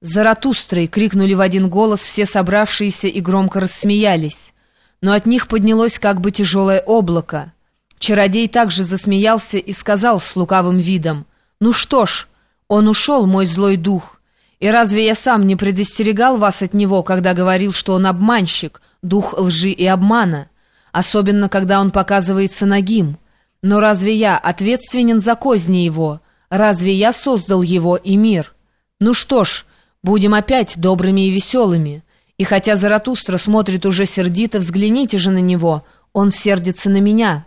«Заратустрой!» — крикнули в один голос все собравшиеся и громко рассмеялись. Но от них поднялось как бы тяжелое облако. Чародей также засмеялся и сказал с лукавым видом, «Ну что ж, он ушел, мой злой дух. И разве я сам не предостерегал вас от него, когда говорил, что он обманщик, дух лжи и обмана, особенно когда он показывается нагим? Но разве я ответственен за козни его? Разве я создал его и мир? Ну что ж, Будем опять добрыми и веселыми. И хотя Заратустра смотрит уже сердито, взгляните же на него, он сердится на меня.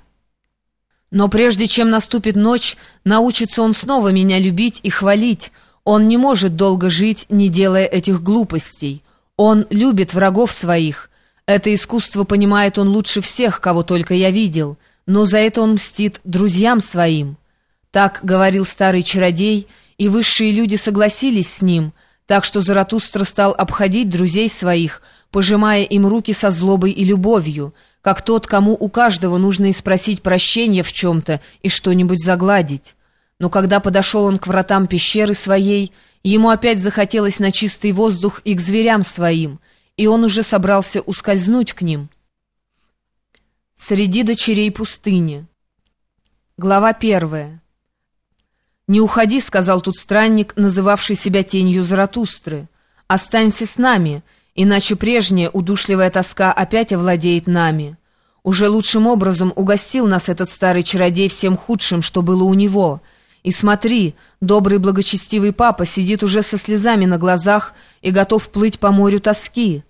Но прежде чем наступит ночь, научится он снова меня любить и хвалить. Он не может долго жить, не делая этих глупостей. Он любит врагов своих. Это искусство понимает он лучше всех, кого только я видел, но за это он мстит друзьям своим. Так говорил старый чародей, и высшие люди согласились с ним — так что Заратустра стал обходить друзей своих, пожимая им руки со злобой и любовью, как тот, кому у каждого нужно и спросить прощения в чем-то и что-нибудь загладить. Но когда подошел он к вратам пещеры своей, ему опять захотелось на чистый воздух и к зверям своим, и он уже собрался ускользнуть к ним. Среди дочерей пустыни. Глава первая. «Не уходи», — сказал тут странник, называвший себя тенью Заратустры. «Останься с нами, иначе прежняя удушливая тоска опять овладеет нами. Уже лучшим образом угостил нас этот старый чародей всем худшим, что было у него. И смотри, добрый благочестивый папа сидит уже со слезами на глазах и готов плыть по морю тоски.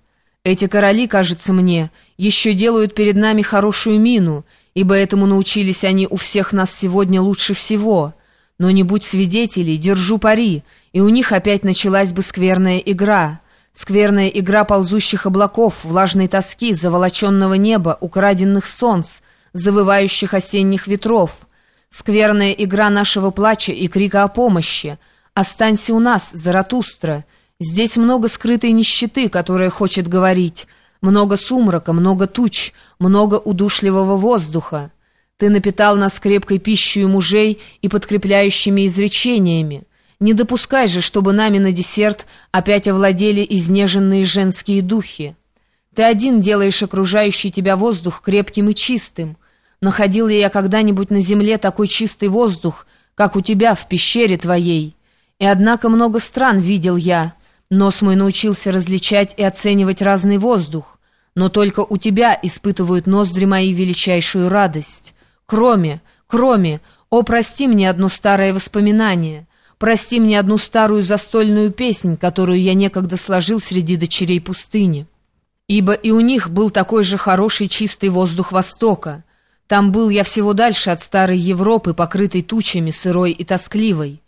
Эти короли, кажется мне, еще делают перед нами хорошую мину, ибо этому научились они у всех нас сегодня лучше всего». Но не будь свидетелей, держу пари, и у них опять началась бы скверная игра. Скверная игра ползущих облаков, влажной тоски, заволоченного неба, украденных солнц, завывающих осенних ветров. Скверная игра нашего плача и крика о помощи. «Останься у нас, Заратустра!» Здесь много скрытой нищеты, которая хочет говорить. Много сумрака, много туч, много удушливого воздуха. Ты напитал нас крепкой пищей мужей и подкрепляющими изречениями. Не допускай же, чтобы нами на десерт опять овладели изнеженные женские духи. Ты один делаешь окружающий тебя воздух крепким и чистым. Находил ли я когда-нибудь на земле такой чистый воздух, как у тебя в пещере твоей? И однако много стран видел я. Нос мой научился различать и оценивать разный воздух. Но только у тебя испытывают ноздри мои величайшую радость». Кроме, кроме, о, прости мне одно старое воспоминание, прости мне одну старую застольную песнь, которую я некогда сложил среди дочерей пустыни. Ибо и у них был такой же хороший чистый воздух Востока. Там был я всего дальше от старой Европы, покрытой тучами, сырой и тоскливой.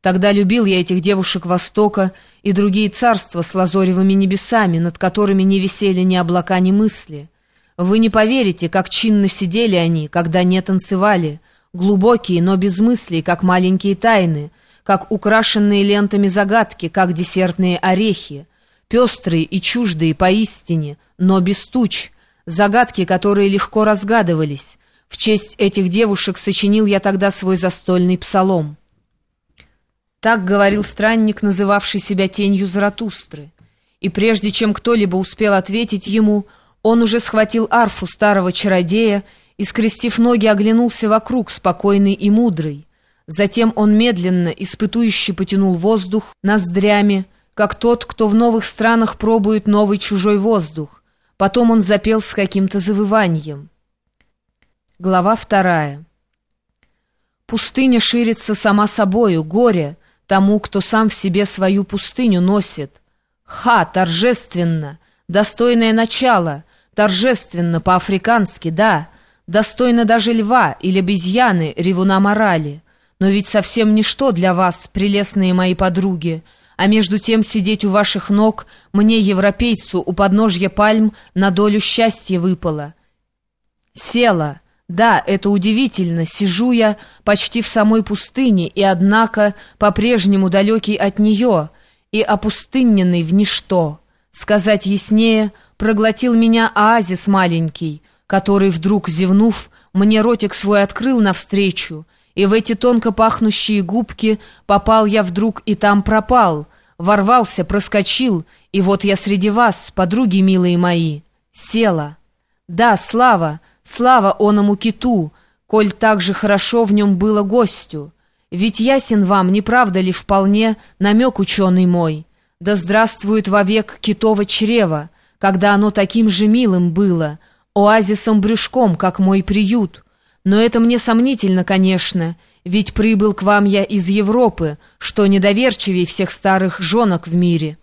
Тогда любил я этих девушек Востока и другие царства с лазоревыми небесами, над которыми не висели ни облака, ни мысли. Вы не поверите, как чинно сидели они, когда не танцевали, глубокие, но без мыслей, как маленькие тайны, как украшенные лентами загадки, как десертные орехи, пестрые и чуждые поистине, но без туч, загадки, которые легко разгадывались. В честь этих девушек сочинил я тогда свой застольный псалом. Так говорил странник, называвший себя тенью Заратустры. И прежде чем кто-либо успел ответить ему, он уже схватил арфу старого чародея и, скрестив ноги, оглянулся вокруг, спокойный и мудрый. Затем он медленно, испытующе потянул воздух ноздрями, как тот, кто в новых странах пробует новый чужой воздух. Потом он запел с каким-то завыванием. Глава вторая. Пустыня ширится сама собою, горе тому, кто сам в себе свою пустыню носит. Ха, торжественно, достойное начало — Торжественно, по-африкански, да, достойно даже льва или обезьяны, ревуна морали. Но ведь совсем ничто для вас, прелестные мои подруги, а между тем сидеть у ваших ног мне, европейцу, у подножья пальм на долю счастья выпало. Села. Да, это удивительно, сижу я почти в самой пустыне, и однако по-прежнему далекий от нее, и опустыненный в ничто. Сказать яснее — проглотил меня оазис маленький, который, вдруг зевнув, мне ротик свой открыл навстречу, и в эти тонко пахнущие губки попал я вдруг и там пропал, ворвался, проскочил, и вот я среди вас, подруги милые мои. Села. Да, слава, слава оному киту, коль так же хорошо в нем было гостю. Ведь ясен вам, не правда ли вполне, намек ученый мой? Да здравствует вовек китово чрево, когда оно таким же милым было, оазисом-брюшком, как мой приют. Но это мне сомнительно, конечно, ведь прибыл к вам я из Европы, что недоверчивей всех старых женок в мире».